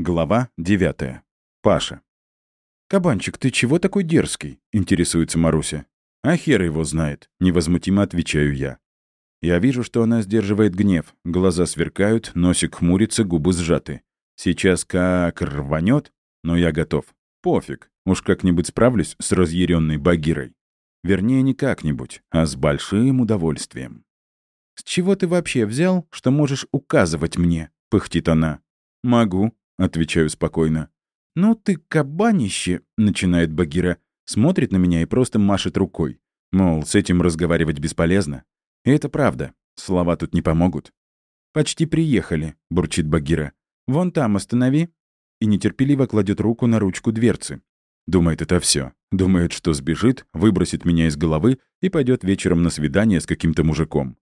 Глава 9. Паша. «Кабанчик, ты чего такой дерзкий?» — интересуется Маруся. «А хер его знает», — невозмутимо отвечаю я. Я вижу, что она сдерживает гнев. Глаза сверкают, носик хмурится, губы сжаты. Сейчас как рванет, но я готов. Пофиг, уж как-нибудь справлюсь с разъяренной Багирой. Вернее, не как-нибудь, а с большим удовольствием. «С чего ты вообще взял, что можешь указывать мне?» — пыхтит она. «Могу», Отвечаю спокойно. «Ну ты кабанище!» — начинает Багира. Смотрит на меня и просто машет рукой. Мол, с этим разговаривать бесполезно. И это правда. Слова тут не помогут. «Почти приехали», — бурчит Багира. «Вон там останови». И нетерпеливо кладет руку на ручку дверцы. Думает, это все. Думает, что сбежит, выбросит меня из головы и пойдет вечером на свидание с каким-то мужиком.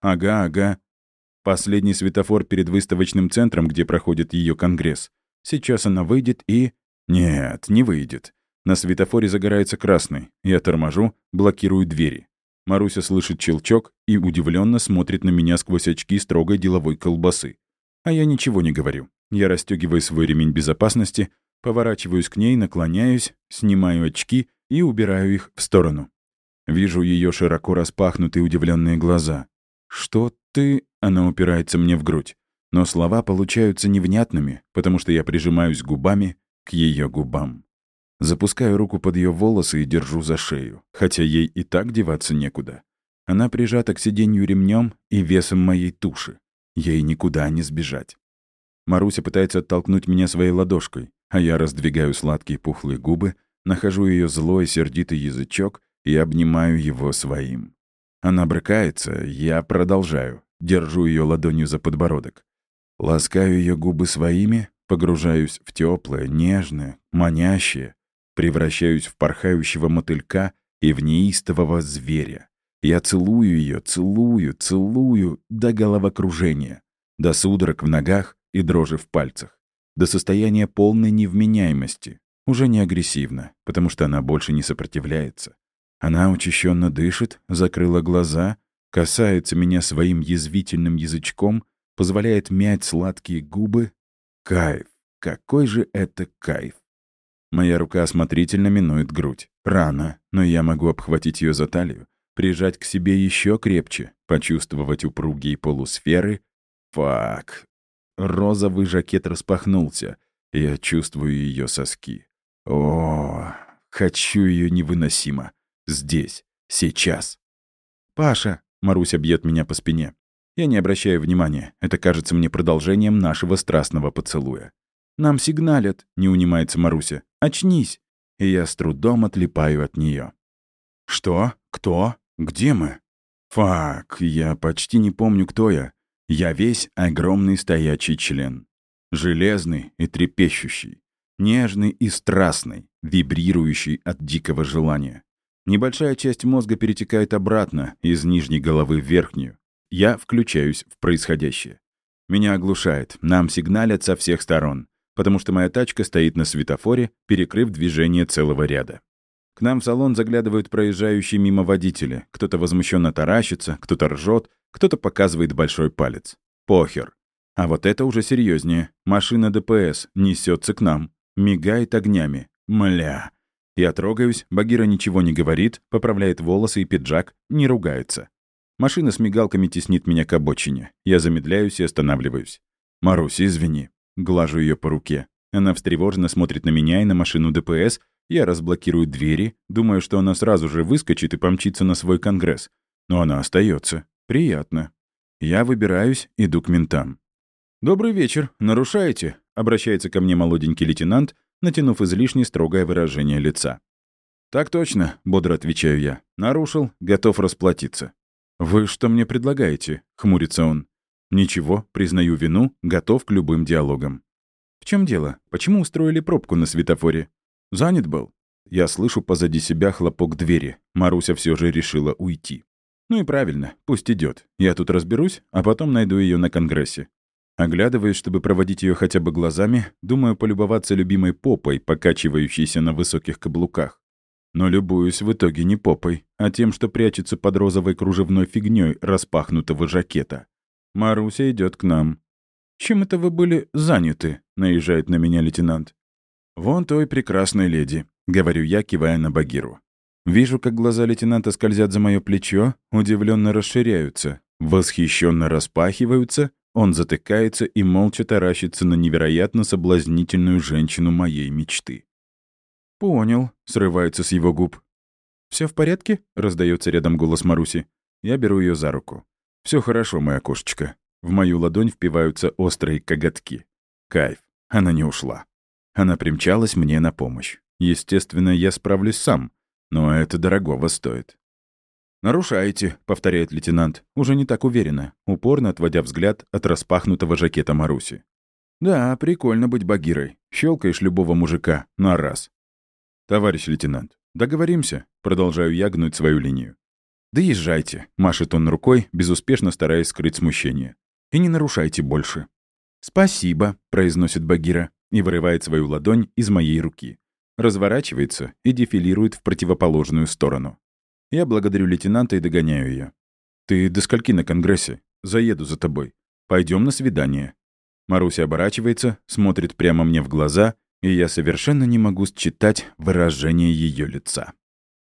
Ага, ага. Последний светофор перед выставочным центром, где проходит ее конгресс. Сейчас она выйдет и... Нет, не выйдет. На светофоре загорается красный. Я торможу, блокирую двери. Маруся слышит щелчок и удивленно смотрит на меня сквозь очки строгой деловой колбасы. А я ничего не говорю. Я расстегиваю свой ремень безопасности, поворачиваюсь к ней, наклоняюсь, снимаю очки и убираю их в сторону. Вижу ее широко распахнутые удивленные глаза. «Что ты...» Она упирается мне в грудь. Но слова получаются невнятными, потому что я прижимаюсь губами к ее губам. Запускаю руку под ее волосы и держу за шею, хотя ей и так деваться некуда. Она прижата к сиденью ремнем и весом моей туши. Ей никуда не сбежать. Маруся пытается оттолкнуть меня своей ладошкой, а я раздвигаю сладкие пухлые губы, нахожу ее злой сердитый язычок и обнимаю его своим. Она брыкается, я продолжаю. Держу ее ладонью за подбородок. Ласкаю ее губы своими, погружаюсь в теплое, нежное, манящее, превращаюсь в порхающего мотылька и в неистового зверя. Я целую ее, целую, целую до головокружения, до судорог в ногах и дрожи в пальцах, до состояния полной невменяемости, уже не агрессивно, потому что она больше не сопротивляется. Она учащенно дышит, закрыла глаза — касается меня своим язвительным язычком, позволяет мять сладкие губы. Кайф! Какой же это кайф! Моя рука осмотрительно минует грудь. Рано, но я могу обхватить ее за талию, прижать к себе еще крепче, почувствовать упругие полусферы. Фак! Розовый жакет распахнулся. Я чувствую ее соски. О, хочу ее невыносимо. Здесь, сейчас. «Паша!» Марусь бьет меня по спине. Я не обращаю внимания. Это кажется мне продолжением нашего страстного поцелуя. «Нам сигналят», — не унимается Маруся. «Очнись!» И я с трудом отлипаю от нее. «Что? Кто? Где мы?» «Фак, я почти не помню, кто я. Я весь огромный стоячий член. Железный и трепещущий. Нежный и страстный, вибрирующий от дикого желания. Небольшая часть мозга перетекает обратно, из нижней головы в верхнюю. Я включаюсь в происходящее. Меня оглушает, нам сигналят со всех сторон, потому что моя тачка стоит на светофоре, перекрыв движение целого ряда. К нам в салон заглядывают проезжающие мимо водители. Кто-то возмущенно таращится, кто-то ржет, кто-то показывает большой палец. Похер. А вот это уже серьезнее. Машина ДПС несется к нам, мигает огнями. Мля. Я трогаюсь, Багира ничего не говорит, поправляет волосы и пиджак, не ругается. Машина с мигалками теснит меня к обочине. Я замедляюсь и останавливаюсь. «Маруся, извини». Глажу ее по руке. Она встревоженно смотрит на меня и на машину ДПС. Я разблокирую двери, думаю, что она сразу же выскочит и помчится на свой конгресс. Но она остается. Приятно. Я выбираюсь, иду к ментам. «Добрый вечер. Нарушаете?» — обращается ко мне молоденький лейтенант — натянув излишне строгое выражение лица. «Так точно», — бодро отвечаю я. «Нарушил, готов расплатиться». «Вы что мне предлагаете?» — хмурится он. «Ничего, признаю вину, готов к любым диалогам». «В чем дело? Почему устроили пробку на светофоре?» «Занят был». Я слышу позади себя хлопок двери. Маруся все же решила уйти. «Ну и правильно, пусть идет. Я тут разберусь, а потом найду ее на Конгрессе. Оглядываясь, чтобы проводить ее хотя бы глазами, думаю полюбоваться любимой попой, покачивающейся на высоких каблуках. Но любуюсь в итоге не попой, а тем, что прячется под розовой кружевной фигней распахнутого жакета. Маруся идет к нам. «Чем это вы были заняты?» — наезжает на меня лейтенант. «Вон той прекрасной леди», — говорю я, кивая на Багиру. Вижу, как глаза лейтенанта скользят за мое плечо, удивленно расширяются, восхищенно распахиваются — он затыкается и молча таращится на невероятно соблазнительную женщину моей мечты. «Понял», — срывается с его губ. Все в порядке?» — раздается рядом голос Маруси. Я беру ее за руку. Все хорошо, моя кошечка». В мою ладонь впиваются острые коготки. Кайф. Она не ушла. Она примчалась мне на помощь. Естественно, я справлюсь сам, но это дорогого стоит. «Нарушаете», — повторяет лейтенант, уже не так уверенно, упорно отводя взгляд от распахнутого жакета Маруси. «Да, прикольно быть багирой. Щелкаешь любого мужика на раз». «Товарищ лейтенант, договоримся?» — продолжаю я гнуть свою линию. «Да езжайте», — машет он рукой, безуспешно стараясь скрыть смущение. «И не нарушайте больше». «Спасибо», — произносит Багира и вырывает свою ладонь из моей руки. Разворачивается и дефилирует в противоположную сторону. Я благодарю лейтенанта и догоняю ее. «Ты до скольки на Конгрессе? Заеду за тобой. Пойдем на свидание». Маруся оборачивается, смотрит прямо мне в глаза, и я совершенно не могу считать выражение ее лица.